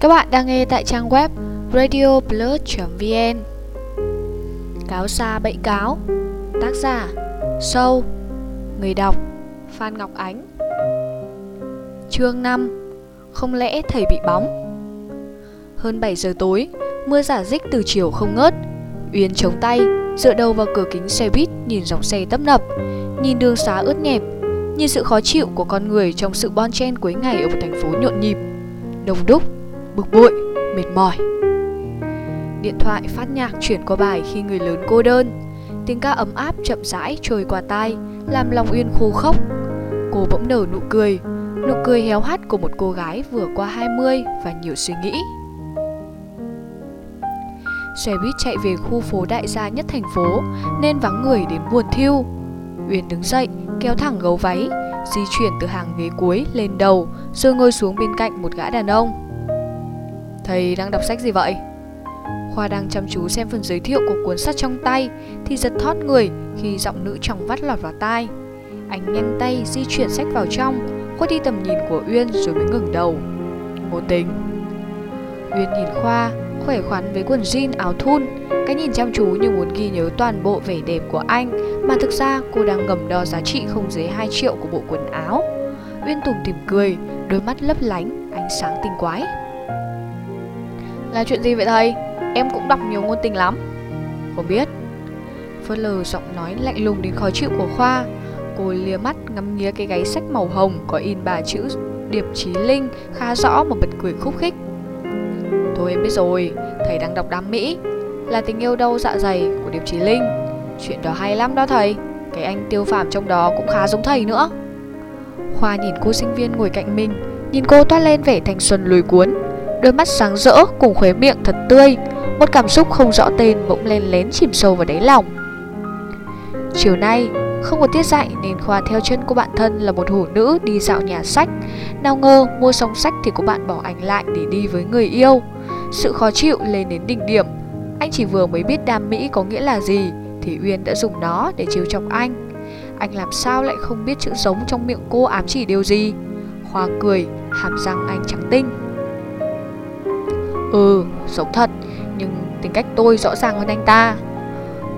Các bạn đang nghe tại trang web radioplus.vn Cáo xa bẫy cáo. Tác giả, Sâu. Người đọc, Phan Ngọc Ánh. Chương 5 Không lẽ thầy bị bóng? Hơn 7 giờ tối, Mưa giả dích từ chiều không ngớt. Uyên chống tay, Dựa đầu vào cửa kính xe buýt Nhìn dòng xe tấp nập, Nhìn đường xá ướt nhẹp, Nhìn sự khó chịu của con người Trong sự bon chen cuối ngày ở một thành phố nhộn nhịp. Đông đúc bực bội, mệt mỏi. Điện thoại phát nhạc chuyển qua bài khi người lớn cô đơn. Tiếng ca ấm áp chậm rãi trôi qua tai, làm lòng Uyên khô khốc. Cô bỗng nở nụ cười, nụ cười héo hắt của một cô gái vừa qua 20 và nhiều suy nghĩ. Xe buýt chạy về khu phố đại gia nhất thành phố nên vắng người đến buồn thiêu. Uyên đứng dậy, kéo thẳng gấu váy, di chuyển từ hàng ghế cuối lên đầu rồi ngồi xuống bên cạnh một gã đàn ông. Thầy đang đọc sách gì vậy? Khoa đang chăm chú xem phần giới thiệu của cuốn sách trong tay thì giật thót người khi giọng nữ trong vắt lọt vào tai. Anh nhanh tay di chuyển sách vào trong, khuất đi tầm nhìn của Uyên rồi mới ngừng đầu. Ngô tình. Uyên nhìn Khoa, khỏe khoắn với quần jean áo thun, cái nhìn chăm chú như muốn ghi nhớ toàn bộ vẻ đẹp của anh mà thực ra cô đang ngầm đo giá trị không dưới 2 triệu của bộ quần áo. Uyên tủm tỉm cười, đôi mắt lấp lánh, ánh sáng tinh quái. Là chuyện gì vậy thầy? Em cũng đọc nhiều ngôn tình lắm. Không biết, Phớt lờ giọng nói lạnh lùng đến khó chịu của Khoa. Cô lia mắt ngắm nghía cái gáy sách màu hồng Có in bà chữ Điệp Chí Linh, khá rõ mà bật cười khúc khích. Thôi em biết rồi, Thầy đang đọc đám Mỹ. Là tình yêu đâu dạ dày của Điệp Chí Linh? Chuyện đó hay lắm đó thầy. Cái anh tiêu phàm trong đó cũng khá giống thầy nữa. Khoa nhìn cô sinh viên ngồi cạnh mình, Nhìn cô toát lên vẻ thanh xuân lùi cuốn. Đôi mắt sáng rỡ cùng khóe miệng thật tươi Một cảm xúc không rõ tên bỗng lên lén chìm sâu vào đáy lòng. Chiều nay không có tiết dạy nên Khoa theo chân cô bạn thân là một hổ nữ đi dạo nhà sách. Nào ngờ mua xong sách thì cô bạn bỏ anh lại để đi với người yêu. Sự khó chịu lên đến đỉnh điểm. Anh chỉ vừa mới biết đam mỹ có nghĩa là gì Thì Uyên đã dùng nó để chiều chọc anh. Anh làm sao lại không biết chữ giống trong miệng cô ám chỉ điều gì? Khoa cười, hàm răng anh trắng tinh sống thật, nhưng tính cách tôi rõ ràng hơn anh ta.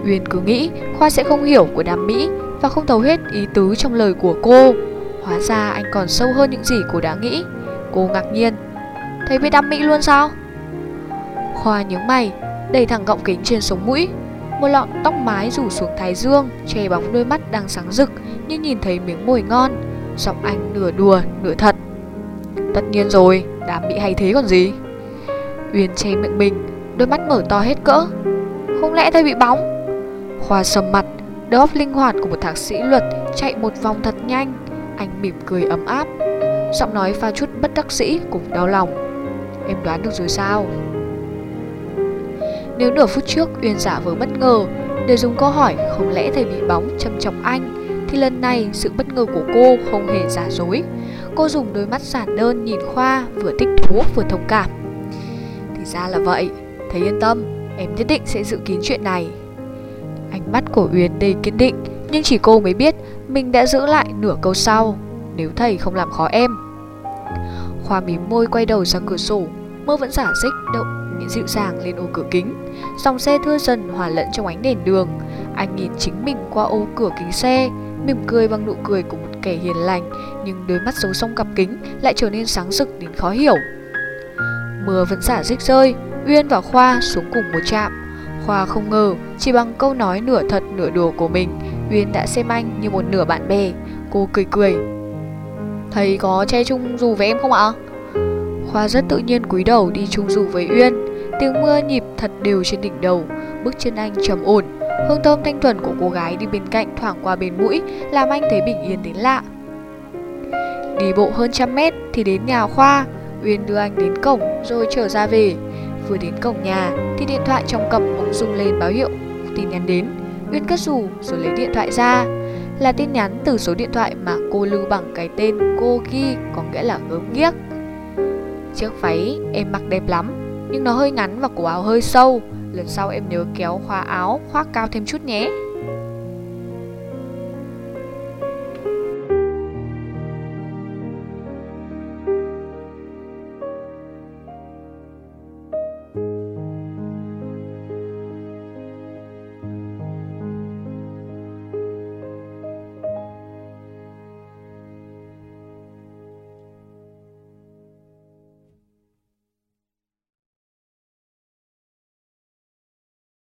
Uyên cứ nghĩ Khoa sẽ không hiểu của đám Mỹ và không thấu hết ý tứ trong lời của cô. Hóa ra anh còn sâu hơn những gì cô đã nghĩ. Cô ngạc nhiên. Thấy biết đám Mỹ luôn sao? Khoa nhướng mày, đẩy thẳng gọng kính trên sống mũi. Một lọn tóc mái rủ xuống thái dương, che bóng đôi mắt đang sáng rực như nhìn thấy miếng mồi ngon. Giọng anh nửa đùa, nửa thật. Tất nhiên rồi, đám Mỹ hay thế còn gì? Uyên che miệng mình, Đôi mắt mở to hết cỡ. Không lẽ thầy bị bóng? Khoa sầm mặt, Đầu óc linh hoạt của một thạc sĩ luật Chạy một vòng thật nhanh. Anh mỉm cười ấm áp. Giọng nói pha chút bất đắc sĩ cùng đau lòng. Em đoán được rồi sao? Nếu nửa phút trước Uyên giả vờ bất ngờ, Để dùng câu hỏi không lẽ thầy bị bóng châm chọc anh, Thì lần này sự bất ngờ của cô không hề giả dối. Cô dùng đôi mắt giản đơn nhìn Khoa, Vừa thích thú, vừa thông cảm thì ra là vậy. Thầy yên tâm, Em nhất định sẽ giữ kín chuyện này. Ánh mắt của Uyên đầy kiên định, Nhưng chỉ cô mới biết Mình đã giữ lại nửa câu sau, Nếu thầy không làm khó em. Khoa mím môi quay đầu sang cửa sổ Mơ vẫn giả dích động dịu dàng lên ô cửa kính. Dòng xe thưa dần hòa lẫn trong ánh đèn đường. Anh nhìn chính mình qua ô cửa kính xe, Mỉm cười bằng nụ cười của một kẻ hiền lành, Nhưng đôi mắt giấu sông cặp kính Lại trở nên sáng rực đến khó hiểu. Mưa vẫn xả rích rơi, Uyên và Khoa xuống cùng một trạm. Khoa không ngờ, Chỉ bằng câu nói nửa thật nửa đùa của mình, Uyên đã xem anh như một nửa bạn bè. Cô cười cười. Thầy có che chung dù với em không ạ? Khoa rất tự nhiên cúi đầu đi chung dù với Uyên. Tiếng mưa nhịp thật đều trên đỉnh đầu, Bước chân anh trầm ổn. Hương thơm thanh thuần của cô gái đi bên cạnh thoảng qua bên mũi, Làm anh thấy bình yên đến lạ. Đi bộ hơn trăm mét thì đến nhà Khoa. Uyên đưa anh đến cổng rồi trở ra về. Vừa đến cổng nhà thì điện thoại trong cặp bỗng rung lên báo hiệu, tin nhắn đến. Uyên cất dù rồi lấy điện thoại ra. Là tin nhắn từ số điện thoại mà cô lưu bằng cái tên cô ghi, có nghĩa là gớm nghiếc. Chiếc váy em mặc đẹp lắm, nhưng nó hơi ngắn và cổ áo hơi sâu. Lần sau em nhớ kéo khóa áo, khoác cao thêm chút nhé.